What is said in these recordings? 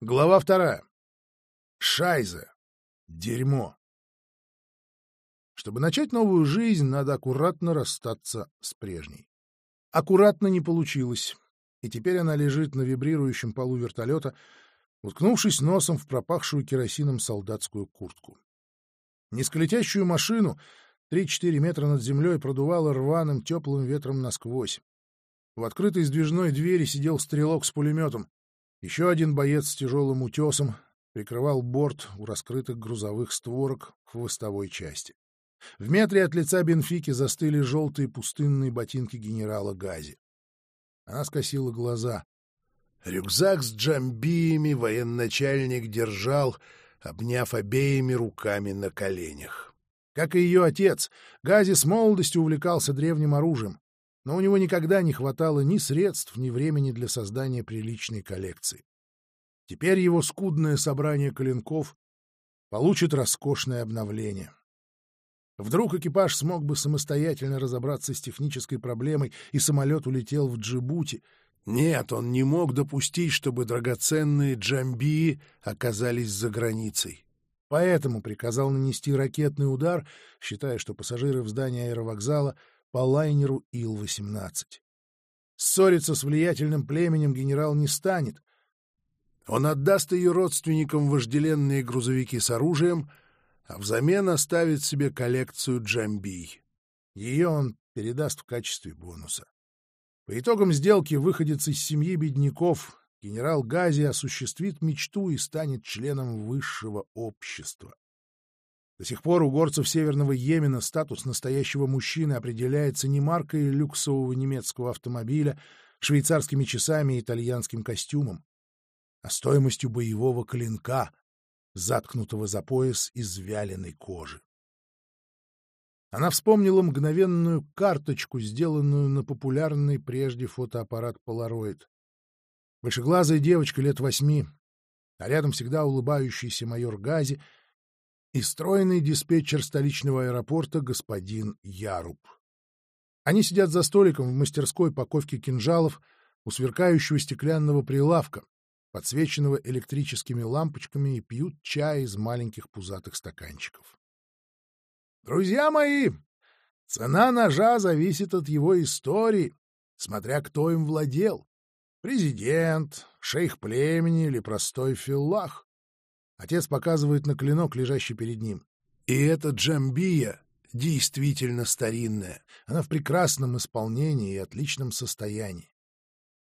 Глава вторая. Шайзе. Дерьмо. Чтобы начать новую жизнь, надо аккуратно расстаться с прежней. Аккуратно не получилось, и теперь она лежит на вибрирующем полу вертолета, уткнувшись носом в пропахшую керосином солдатскую куртку. Низколетящую машину 3-4 метра над землей продувало рваным теплым ветром насквозь. В открытой сдвижной двери сидел стрелок с пулеметом. Еще один боец с тяжелым утесом прикрывал борт у раскрытых грузовых створок в хвостовой части. В метре от лица Бенфики застыли желтые пустынные ботинки генерала Гази. Она скосила глаза. Рюкзак с джамбиями военачальник держал, обняв обеими руками на коленях. Как и ее отец, Гази с молодостью увлекался древним оружием но у него никогда не хватало ни средств, ни времени для создания приличной коллекции. Теперь его скудное собрание клинков получит роскошное обновление. Вдруг экипаж смог бы самостоятельно разобраться с технической проблемой, и самолет улетел в Джибути. Нет, он не мог допустить, чтобы драгоценные джамбии оказались за границей. Поэтому приказал нанести ракетный удар, считая, что пассажиры в здании аэровокзала — по лайнеру Ил-18. Ссориться с влиятельным племенем генерал не станет. Он отдаст ее родственникам вожделенные грузовики с оружием, а взамен оставит себе коллекцию джамбий. Ее он передаст в качестве бонуса. По итогам сделки выходец из семьи бедняков генерал Гази осуществит мечту и станет членом высшего общества. До сих пор у горцев Северного Йемена статус настоящего мужчины определяется не маркой люксового немецкого автомобиля, швейцарскими часами и итальянским костюмом, а стоимостью боевого клинка, заткнутого за пояс из вяленой кожи. Она вспомнила мгновенную карточку, сделанную на популярный прежде фотоаппарат Polaroid. Большеглазая девочка лет восьми, а рядом всегда улыбающийся майор Гази — и стройный диспетчер столичного аэропорта господин Яруб. Они сидят за столиком в мастерской по кинжалов у сверкающего стеклянного прилавка, подсвеченного электрическими лампочками, и пьют чай из маленьких пузатых стаканчиков. «Друзья мои, цена ножа зависит от его истории, смотря кто им владел. Президент, шейх племени или простой филлах. Отец показывает на клинок, лежащий перед ним. И эта джамбия действительно старинная. Она в прекрасном исполнении и отличном состоянии.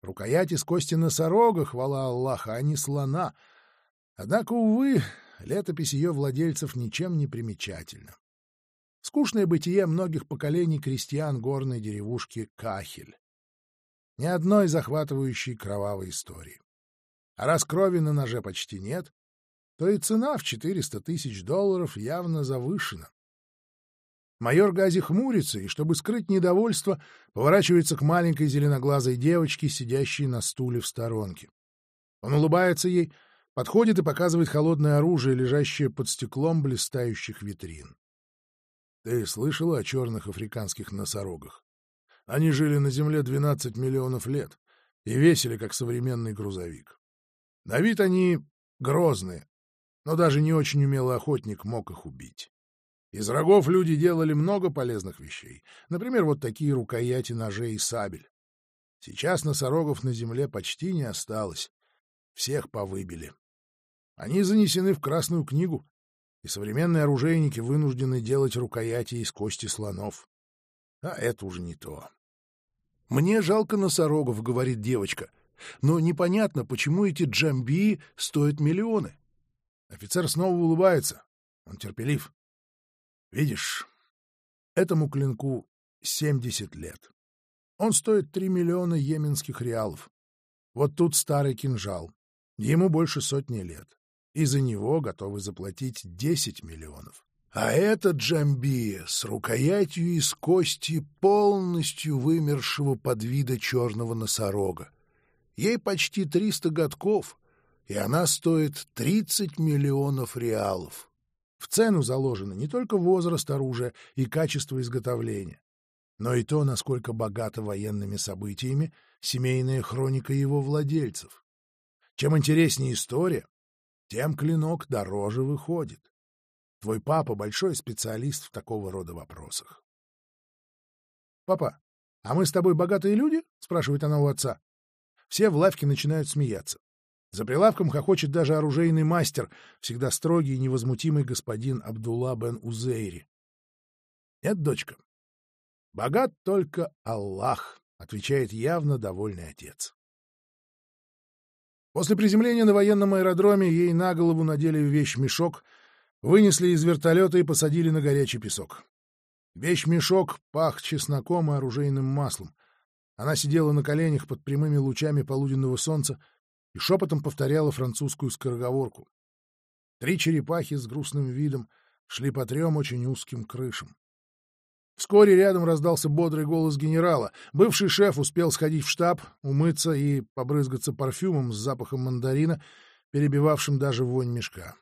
Рукоять из кости носорога, хвала Аллаха, а не слона. Однако, увы, летопись ее владельцев ничем не примечательна. Скучное бытие многих поколений крестьян горной деревушки Кахель. Ни одной захватывающей кровавой истории. А раз крови на ноже почти нет, то и цена в 400 тысяч долларов явно завышена. Майор Гази хмурится и, чтобы скрыть недовольство, поворачивается к маленькой зеленоглазой девочке, сидящей на стуле в сторонке. Он улыбается ей, подходит и показывает холодное оружие, лежащее под стеклом блистающих витрин. Ты слышала о черных африканских носорогах? Они жили на Земле 12 миллионов лет и весили, как современный грузовик. На вид они грозные, но даже не очень умелый охотник мог их убить. Из рогов люди делали много полезных вещей, например, вот такие рукояти ножей и сабель. Сейчас носорогов на земле почти не осталось, всех повыбили. Они занесены в Красную книгу, и современные оружейники вынуждены делать рукояти из кости слонов. А это уже не то. «Мне жалко носорогов», — говорит девочка, — «но непонятно, почему эти джамби стоят миллионы. Офицер снова улыбается. Он терпелив. Видишь, этому клинку 70 лет. Он стоит 3 миллиона йеменских реалов. Вот тут старый кинжал. Ему больше сотни лет. И за него готовы заплатить 10 миллионов. А этот джамбия с рукоятью из кости полностью вымершего под вида черного носорога. Ей почти 300 годков, и она стоит 30 миллионов реалов. В цену заложено не только возраст оружия и качество изготовления, но и то, насколько богата военными событиями семейная хроника его владельцев. Чем интереснее история, тем клинок дороже выходит. Твой папа — большой специалист в такого рода вопросах. — Папа, а мы с тобой богатые люди? — спрашивает она у отца. Все в лавке начинают смеяться. За прилавком хохочет даже оружейный мастер, всегда строгий и невозмутимый господин Абдулла бен Узейри. — Нет, дочка, богат только Аллах, — отвечает явно довольный отец. После приземления на военном аэродроме ей на голову надели вещь-мешок, вынесли из вертолета и посадили на горячий песок. Вещь-мешок пах чесноком и оружейным маслом. Она сидела на коленях под прямыми лучами полуденного солнца и шепотом повторяла французскую скороговорку. Три черепахи с грустным видом шли по трем очень узким крышам. Вскоре рядом раздался бодрый голос генерала. Бывший шеф успел сходить в штаб, умыться и побрызгаться парфюмом с запахом мандарина, перебивавшим даже вонь мешка.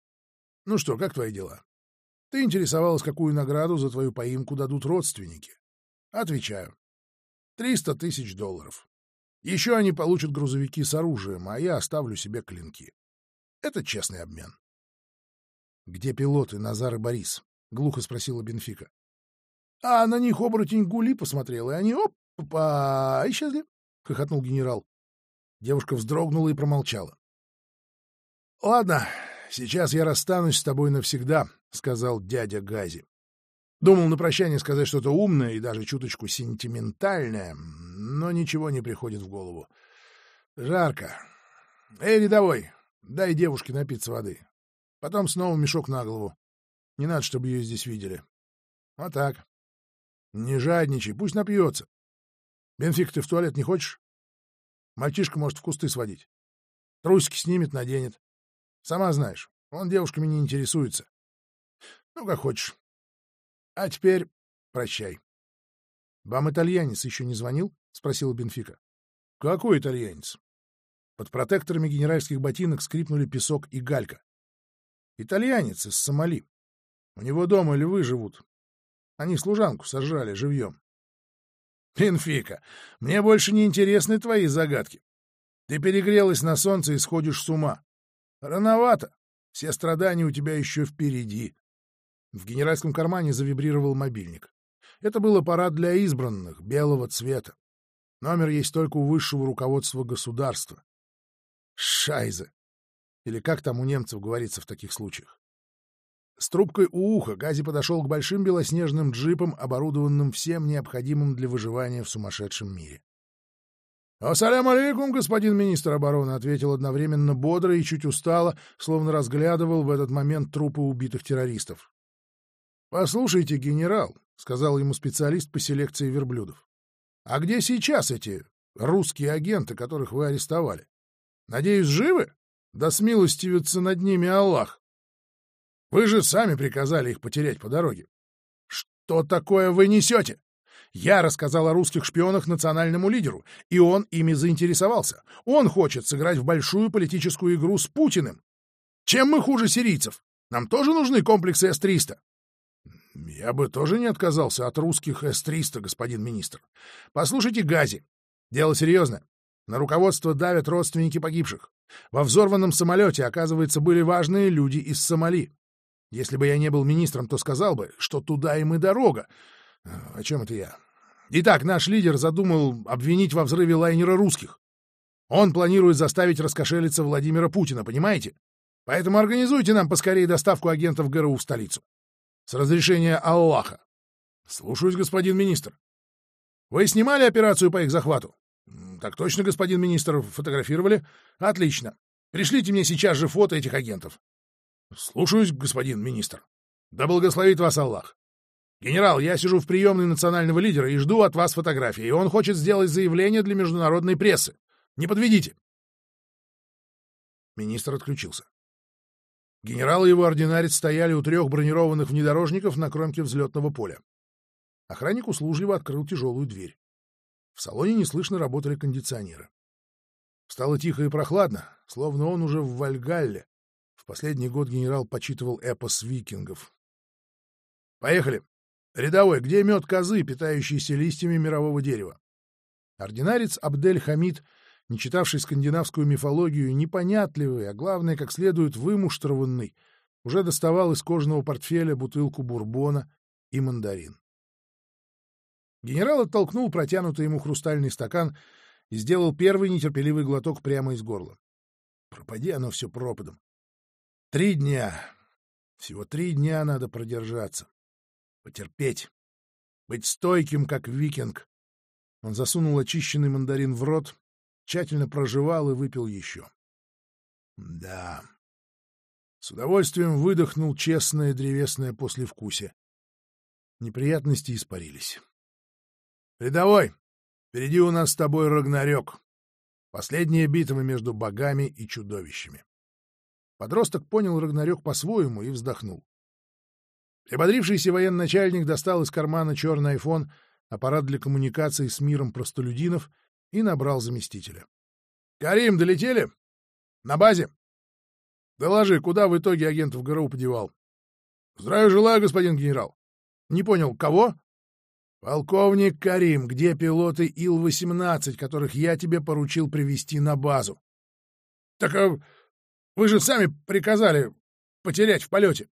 — Ну что, как твои дела? Ты интересовалась, какую награду за твою поимку дадут родственники? Отвечаю. Триста тысяч долларов. Еще они получат грузовики с оружием, а я оставлю себе клинки. Это честный обмен. — Где пилоты, Назар и Борис? — глухо спросила Бенфика. А на них оборотень Гули посмотрел, и они оп-па исчезли, — хохотнул генерал. Девушка вздрогнула и промолчала. — Ладно, сейчас я расстанусь с тобой навсегда, — сказал дядя Гази. Думал на прощание сказать что-то умное и даже чуточку сентиментальное, но ничего не приходит в голову. Жарко. Эй, рядовой, дай девушке напиться воды. Потом снова мешок на голову. Не надо, чтобы ее здесь видели. Вот так. Не жадничай, пусть напьется. Бенфик, ты в туалет не хочешь? Мальчишка может в кусты сводить. Трусики снимет, наденет. Сама знаешь, он девушками не интересуется. Ну, как хочешь. А теперь прощай. — Вам итальянец еще не звонил? — спросила Бенфика. — Какой итальянец? Под протекторами генеральских ботинок скрипнули песок и галька. — Итальянец из Сомали. У него дома львы живут. Они служанку сожрали живьем. Бенфика, мне больше не интересны твои загадки. Ты перегрелась на солнце и сходишь с ума. Рановато. Все страдания у тебя еще впереди. В генеральском кармане завибрировал мобильник. Это был аппарат для избранных, белого цвета. Номер есть только у высшего руководства государства. Шайза. Или как там у немцев говорится в таких случаях. С трубкой у уха Гази подошел к большим белоснежным джипам, оборудованным всем необходимым для выживания в сумасшедшем мире. «Ассалям алейкум, господин министр обороны», — ответил одновременно бодро и чуть устало, словно разглядывал в этот момент трупы убитых террористов. «Послушайте, генерал», — сказал ему специалист по селекции верблюдов, — «а где сейчас эти русские агенты, которых вы арестовали? Надеюсь, живы? Да смилостивится над ними Аллах». Вы же сами приказали их потерять по дороге. Что такое вы несете? Я рассказал о русских шпионах национальному лидеру, и он ими заинтересовался. Он хочет сыграть в большую политическую игру с Путиным. Чем мы хуже сирийцев? Нам тоже нужны комплексы С-300. Я бы тоже не отказался от русских С-300, господин министр. Послушайте, Гази, дело серьезное. На руководство давят родственники погибших. Во взорванном самолете, оказывается, были важные люди из Сомали. Если бы я не был министром, то сказал бы, что туда им и дорога. О чем это я? Итак, наш лидер задумал обвинить во взрыве лайнера русских. Он планирует заставить раскошелиться Владимира Путина, понимаете? Поэтому организуйте нам поскорее доставку агентов ГРУ в столицу. С разрешения Аллаха. Слушаюсь, господин министр. Вы снимали операцию по их захвату? Так точно, господин министр. Фотографировали? Отлично. Пришлите мне сейчас же фото этих агентов. — Слушаюсь, господин министр. Да благословит вас Аллах. Генерал, я сижу в приемной национального лидера и жду от вас фотографии, и он хочет сделать заявление для международной прессы. Не подведите. Министр отключился. Генерал и его ординарец стояли у трех бронированных внедорожников на кромке взлетного поля. Охранник услужливо открыл тяжелую дверь. В салоне неслышно работали кондиционеры. Стало тихо и прохладно, словно он уже в Вальгалле, в последний год генерал почитывал эпос викингов. «Поехали! Рядовой, где мед козы, питающийся листьями мирового дерева?» Ординарец Абдель Хамид не читавший скандинавскую мифологию, непонятливый, а главное, как следует вымуштрованный, уже доставал из кожаного портфеля бутылку бурбона и мандарин. Генерал оттолкнул протянутый ему хрустальный стакан и сделал первый нетерпеливый глоток прямо из горла. Пропади оно все пропадом. Три дня. Всего три дня надо продержаться. Потерпеть. Быть стойким, как викинг. Он засунул очищенный мандарин в рот, тщательно прожевал и выпил еще. Да. С удовольствием выдохнул честное древесное послевкусие. Неприятности испарились. «Рядовой, впереди у нас с тобой Рагнарёк. Последняя битва между богами и чудовищами». Подросток понял Рагнарёк по-своему и вздохнул. Прибодрившийся военачальник достал из кармана черный айфон, аппарат для коммуникации с миром простолюдинов, и набрал заместителя. «Карим, долетели? На базе?» Доложи, куда в итоге агентов ГРУ подевал? Здравия желаю, господин генерал. Не понял, кого? Полковник Карим, где пилоты Ил-18, которых я тебе поручил привести на базу? Так а вы же сами приказали потерять в полете.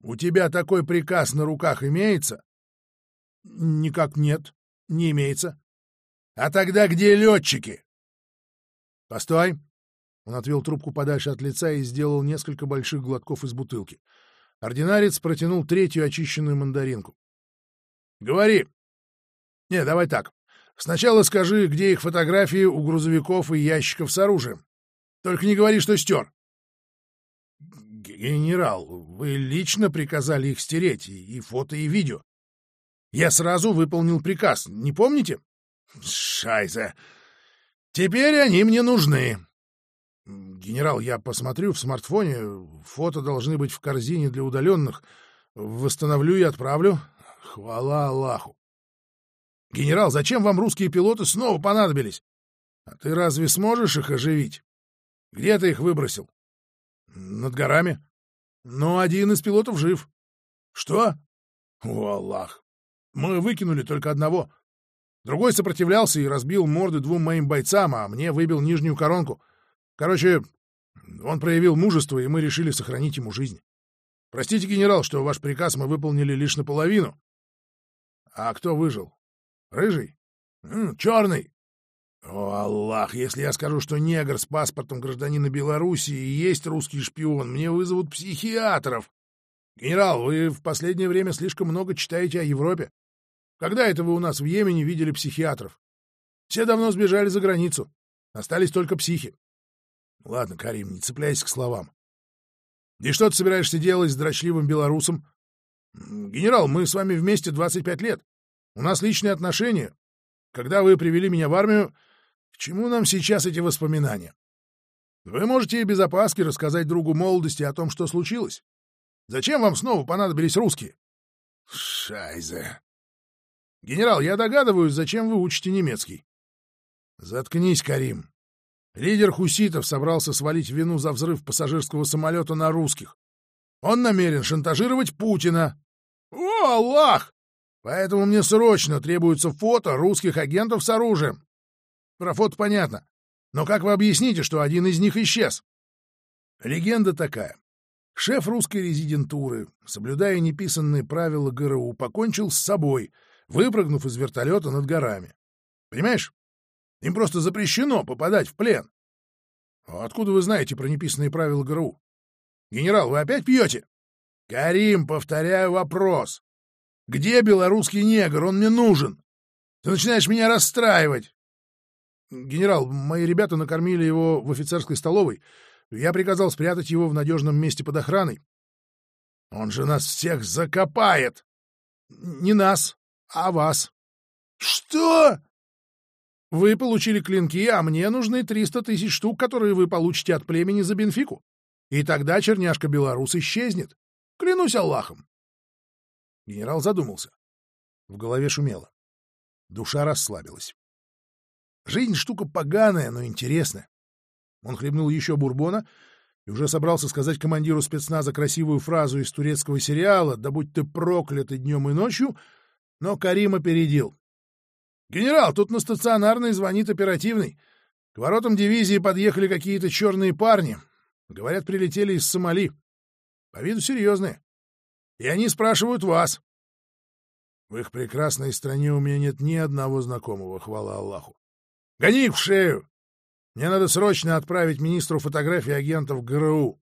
У тебя такой приказ на руках имеется? Никак нет, не имеется. А тогда где летчики? Постой, он отвел трубку подальше от лица и сделал несколько больших глотков из бутылки. Ординарец протянул третью очищенную мандаринку. — Говори. — Не, давай так. Сначала скажи, где их фотографии у грузовиков и ящиков с оружием. Только не говори, что стер. — Генерал, вы лично приказали их стереть, и фото, и видео. Я сразу выполнил приказ, не помните? — Шайза. Теперь они мне нужны. «Генерал, я посмотрю в смартфоне. Фото должны быть в корзине для удаленных. Восстановлю и отправлю. Хвала Аллаху!» «Генерал, зачем вам русские пилоты снова понадобились? А ты разве сможешь их оживить? Где ты их выбросил?» «Над горами. Но один из пилотов жив». «Что?» «О, Аллах! Мы выкинули только одного. Другой сопротивлялся и разбил морды двум моим бойцам, а мне выбил нижнюю коронку». Короче, он проявил мужество, и мы решили сохранить ему жизнь. Простите, генерал, что ваш приказ мы выполнили лишь наполовину. А кто выжил? Рыжий? М -м, черный? О, Аллах, если я скажу, что негр с паспортом гражданина Белоруссии и есть русский шпион, мне вызовут психиатров. Генерал, вы в последнее время слишком много читаете о Европе. Когда это вы у нас в Йемене видели психиатров? Все давно сбежали за границу. Остались только психи. Ладно, Карим, не цепляйся к словам. И что ты собираешься делать с дрочливым белорусом? Генерал, мы с вами вместе 25 лет. У нас личные отношения. Когда вы привели меня в армию, к чему нам сейчас эти воспоминания? Вы можете и без опаски рассказать другу молодости о том, что случилось. Зачем вам снова понадобились русские? Шайзе. Генерал, я догадываюсь, зачем вы учите немецкий. Заткнись, Карим. Лидер хуситов собрался свалить вину за взрыв пассажирского самолета на русских. Он намерен шантажировать Путина. О, Аллах! Поэтому мне срочно требуется фото русских агентов с оружием. Про фото понятно. Но как вы объясните, что один из них исчез? Легенда такая. Шеф русской резидентуры, соблюдая неписанные правила ГРУ, покончил с собой, выпрыгнув из вертолета над горами. Понимаешь? Им просто запрещено попадать в плен. А откуда вы знаете про неписанные правила ГРУ? Генерал, вы опять пьете? Карим, повторяю вопрос. Где белорусский негр? Он мне нужен. Ты начинаешь меня расстраивать. Генерал, мои ребята накормили его в офицерской столовой. Я приказал спрятать его в надежном месте под охраной. Он же нас всех закопает. Не нас, а вас. Что? Вы получили клинки, а мне нужны 300 тысяч штук, которые вы получите от племени за Бенфику. И тогда черняшка белорус исчезнет. Клянусь Аллахом. Генерал задумался. В голове шумело. Душа расслабилась. Жизнь штука поганая, но интересная. Он хлебнул еще бурбона и уже собрался сказать командиру спецназа красивую фразу из турецкого сериала «Да будь ты проклят и днем, и ночью», но Карим опередил. «Генерал, тут на стационарный звонит оперативный. К воротам дивизии подъехали какие-то черные парни. Говорят, прилетели из Сомали. По виду серьезные. И они спрашивают вас. В их прекрасной стране у меня нет ни одного знакомого, хвала Аллаху. Гони их в шею! Мне надо срочно отправить министру фотографии агентов ГРУ.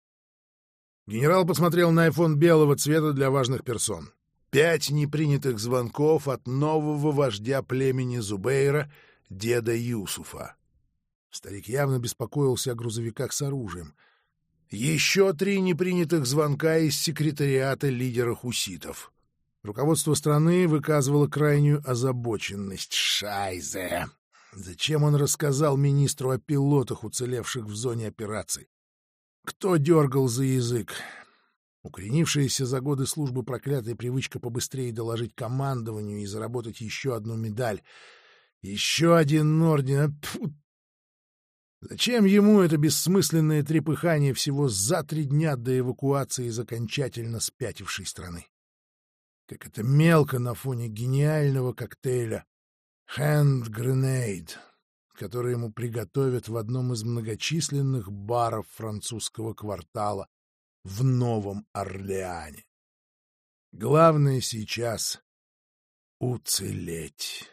Генерал посмотрел на айфон белого цвета для важных персон. Пять непринятых звонков от нового вождя племени Зубейра, деда Юсуфа. Старик явно беспокоился о грузовиках с оружием. Еще три непринятых звонка из секретариата лидера хуситов. Руководство страны выказывало крайнюю озабоченность. Шайзе! Зачем он рассказал министру о пилотах, уцелевших в зоне операции? Кто дергал за язык? Укоренившаяся за годы службы проклятая привычка побыстрее доложить командованию и заработать еще одну медаль. Еще один орден. Фу. Зачем ему это бессмысленное трепыхание всего за три дня до эвакуации из окончательно спятившей страны? Как это мелко на фоне гениального коктейля «Hand Grenade», который ему приготовят в одном из многочисленных баров французского квартала в Новом Орлеане. Главное сейчас — уцелеть.